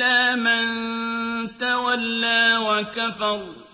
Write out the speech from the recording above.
إِلَّا مَن تَوَلَّىٰ وَكَفَرَ